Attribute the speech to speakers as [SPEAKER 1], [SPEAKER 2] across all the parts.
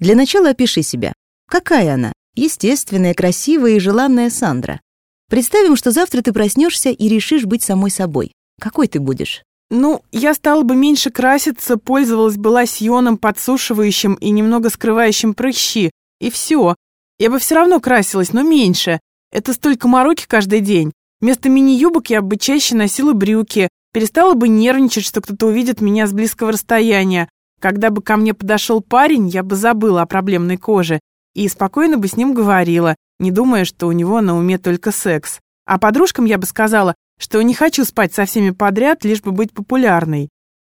[SPEAKER 1] Для начала опиши себя. Какая она? Естественная, красивая и желанная Сандра. Представим, что завтра ты проснешься и решишь быть самой собой. Какой ты будешь?
[SPEAKER 2] Ну, я стала бы меньше краситься, пользовалась бы лосьоном, подсушивающим и немного скрывающим прыщи. И все. Я бы все равно красилась, но меньше. Это столько мороки каждый день. Вместо мини-юбок я бы чаще носила брюки, перестала бы нервничать, что кто-то увидит меня с близкого расстояния. Когда бы ко мне подошел парень, я бы забыла о проблемной коже и спокойно бы с ним говорила, не думая, что у него на уме только секс. А подружкам я бы сказала, что не хочу спать со всеми подряд, лишь бы быть популярной.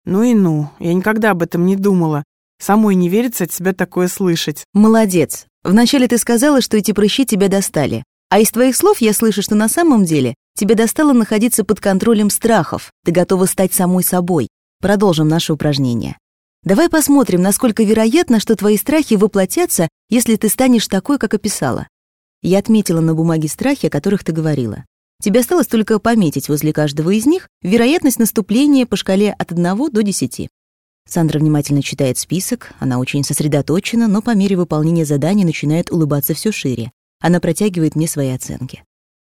[SPEAKER 2] Ну и ну, я никогда об этом не думала. Самой не верится от себя такое слышать.
[SPEAKER 1] Молодец. Вначале ты сказала, что эти прыщи тебя достали. А из твоих слов я слышу, что на самом деле тебе достало находиться под контролем страхов. Ты готова стать самой собой. Продолжим наше упражнение. Давай посмотрим, насколько вероятно, что твои страхи воплотятся, если ты станешь такой, как описала. Я отметила на бумаге страхи, о которых ты говорила. Тебе осталось только пометить возле каждого из них вероятность наступления по шкале от 1 до 10. Сандра внимательно читает список, она очень сосредоточена, но по мере выполнения задания начинает улыбаться все шире. Она протягивает мне свои оценки.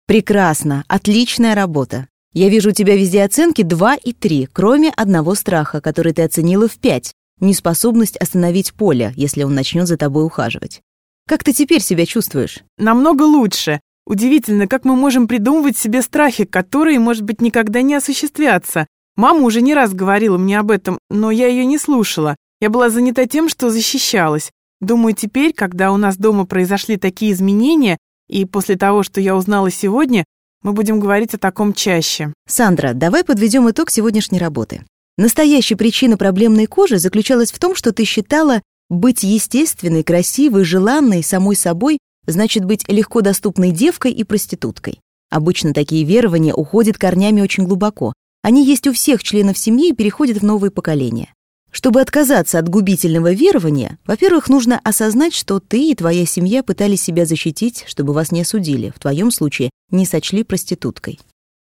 [SPEAKER 1] «Прекрасно! Отличная работа! Я вижу у тебя везде оценки 2 и 3, кроме одного страха, который ты оценила в 5 — неспособность остановить Поля, если он начнет за тобой ухаживать. Как ты теперь себя чувствуешь?»
[SPEAKER 2] «Намного лучше. Удивительно, как мы можем придумывать себе страхи, которые, может быть, никогда не осуществятся. Мама уже не раз говорила мне об этом, но я ее не слушала. Я была занята тем, что защищалась. Думаю, теперь, когда у нас дома произошли такие изменения, и после того, что я узнала сегодня, мы будем говорить о таком чаще.
[SPEAKER 1] Сандра, давай подведем итог сегодняшней работы. Настоящая причина проблемной кожи заключалась в том, что ты считала быть естественной, красивой, желанной, самой собой значит быть легко доступной девкой и проституткой. Обычно такие верования уходят корнями очень глубоко. Они есть у всех членов семьи и переходят в новые поколения. Чтобы отказаться от губительного верования, во-первых, нужно осознать, что ты и твоя семья пытались себя защитить, чтобы вас не осудили, в твоем случае не сочли проституткой.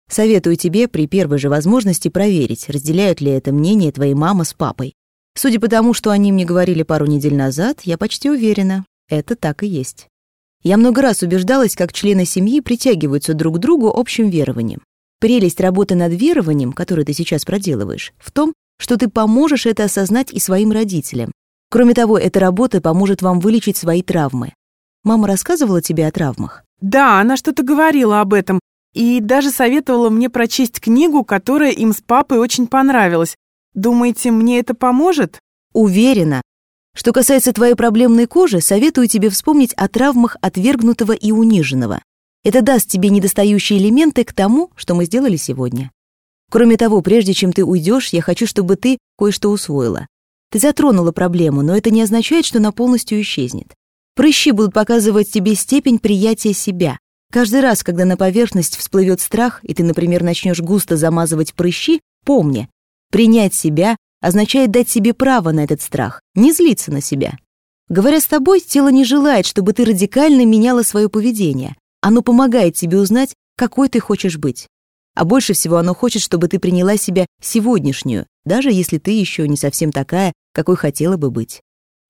[SPEAKER 1] Советую тебе при первой же возможности проверить, разделяют ли это мнение твоей мамы с папой. Судя по тому, что они мне говорили пару недель назад, я почти уверена, это так и есть. Я много раз убеждалась, как члены семьи притягиваются друг к другу общим верованием. Прелесть работы над верованием, которую ты сейчас проделываешь, в том, что ты поможешь это осознать и своим родителям. Кроме того, эта работа поможет вам вылечить свои травмы. Мама рассказывала тебе о травмах?
[SPEAKER 2] Да, она что-то говорила об этом. И даже советовала мне прочесть книгу, которая им с папой очень понравилась. Думаете, мне это поможет?
[SPEAKER 1] Уверена. Что касается твоей проблемной кожи, советую тебе вспомнить о травмах отвергнутого и униженного. Это даст тебе недостающие элементы к тому, что мы сделали сегодня. Кроме того, прежде чем ты уйдешь, я хочу, чтобы ты кое-что усвоила. Ты затронула проблему, но это не означает, что она полностью исчезнет. Прыщи будут показывать тебе степень приятия себя. Каждый раз, когда на поверхность всплывет страх, и ты, например, начнешь густо замазывать прыщи, помни, принять себя означает дать себе право на этот страх, не злиться на себя. Говоря с тобой, тело не желает, чтобы ты радикально меняла свое поведение. Оно помогает тебе узнать, какой ты хочешь быть. А больше всего оно хочет, чтобы ты приняла себя сегодняшнюю, даже если ты еще не совсем такая, какой хотела бы быть.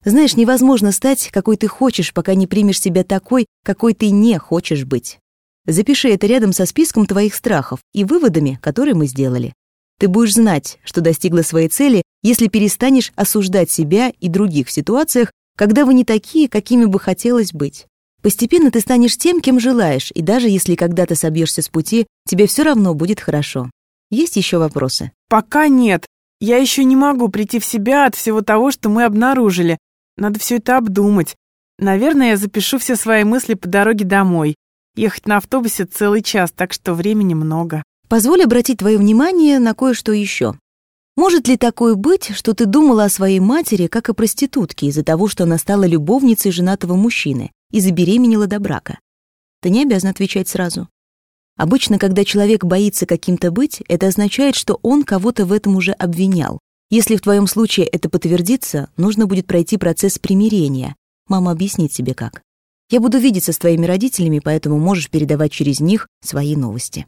[SPEAKER 1] Знаешь, невозможно стать, какой ты хочешь, пока не примешь себя такой, какой ты не хочешь быть. Запиши это рядом со списком твоих страхов и выводами, которые мы сделали. Ты будешь знать, что достигла своей цели, если перестанешь осуждать себя и других в ситуациях, когда вы не такие, какими бы хотелось быть. Постепенно ты станешь тем, кем желаешь, и даже если когда-то собьешься с пути, тебе все равно будет хорошо. Есть еще вопросы?
[SPEAKER 2] Пока нет. Я еще не могу прийти в себя от всего того, что мы обнаружили. Надо все это обдумать. Наверное, я запишу все свои мысли по дороге домой. Ехать на автобусе целый час, так что времени много.
[SPEAKER 1] Позволь обратить твое внимание на кое-что еще. Может ли такое быть, что ты думала о своей матери как о проститутке из-за того, что она стала любовницей женатого мужчины, и забеременела до брака. Ты не обязан отвечать сразу. Обычно, когда человек боится каким-то быть, это означает, что он кого-то в этом уже обвинял. Если в твоем случае это подтвердится, нужно будет пройти процесс примирения. Мама объяснит тебе как. Я буду видеться с твоими родителями, поэтому можешь передавать через них свои новости.